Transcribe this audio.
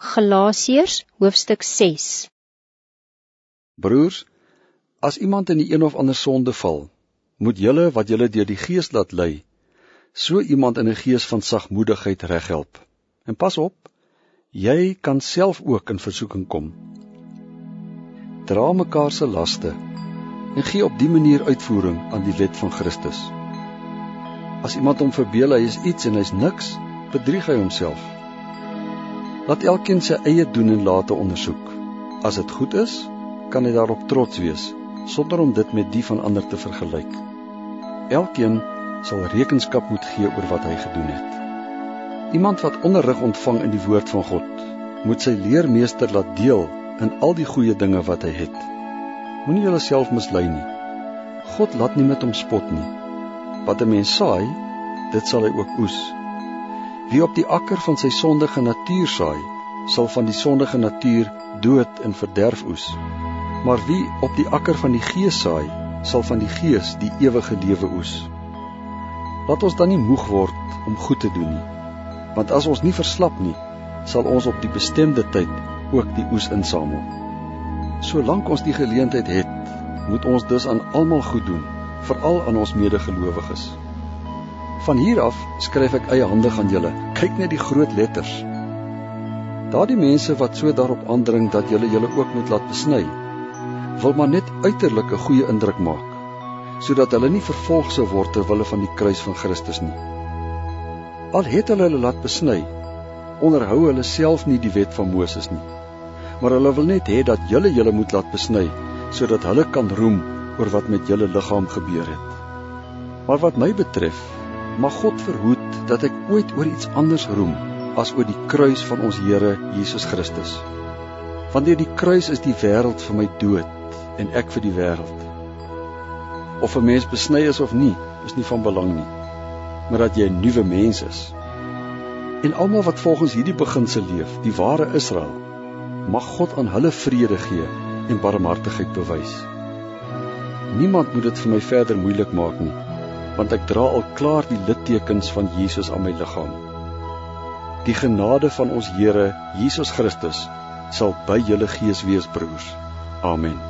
Galasiërs hoofstuk 6 Broers, as iemand in die een of ander sonde val, moet julle wat julle deur die Gees laat lei, so iemand in 'n gees van sagmoedigheid reghelp. En pas op, jy kan self ook in versoeking kom. Dra mekaar se laste en gee op die manier uitvoering aan die wet van Christus. As iemand hom verbeel hy is iets en hy's niks, bedrieg hy homself. Laat elkeen sy eie doen en late ondersoek. As dit goed is, kan hy daarop trots wees sonder om dit met die van ander te vergelyk. Elkeen sal rekenskap moet gee oor wat hy gedoen het. Iemand wat onderrig ontvang in die woord van God, moet sy leermeester laat deel in al die goeie dinge wat hy het. Moenie jouself mislei nie. God laat nie met hom spot nie. Wat 'n mens saai, dit sal hy ook oes. Wie op die akker van sy sondige natuur saai, sal van die sondige natuur dood en verderf oes. Maar wie op die akker van die gees saai, sal van die gees die ewige lewe oes. Laat ons dan nie moeg word om goed te doen nie. Want as ons nie verslap nie, sal ons op die bestemde tyd ook die oes insamel. Solank ons die geleentheid het, moet ons dus aan almal goed doen, veral aan ons medegelowiges. Van hier af skryf ek eiehandig aan julle. Kyk net die groot letters. Daardie mense wat so daarop aandring dat julle julle ook moet laat besny, wil maar net uiterlik 'n goeie indruk maak, sodat hulle nie vervolg sou word ter wille van die kruis van Christus nie. Al het hulle hulle laat besny, onderhou hulle self nie die wet van Moses nie. Maar hulle wil net hê dat julle julle moet laat besny sodat hulle kan roem oor wat met julle liggaam gebeur het. Maar wat my betref, Mag God verhoed dat ek ooit oor iets anders roem as oor die kruis van ons Here Jesus Christus. Want deur die kruis is die wêreld vir my dood en ek vir die wêreld. Of 'n mens besny is of nie, is nie van belang nie, maar dat jy 'n nuwe mens is. En almal wat volgens hierdie beginsel leef, die ware Israel, mag God aan hulle vrede gee en barmhartigheid bewys. Niemand moet dit vir my verder moeilik maak nie want ek dra al klaar die littekens van Jesus aan my liggaam. Die genade van ons Here Jesus Christus sal by julle gees wees broers. Amen.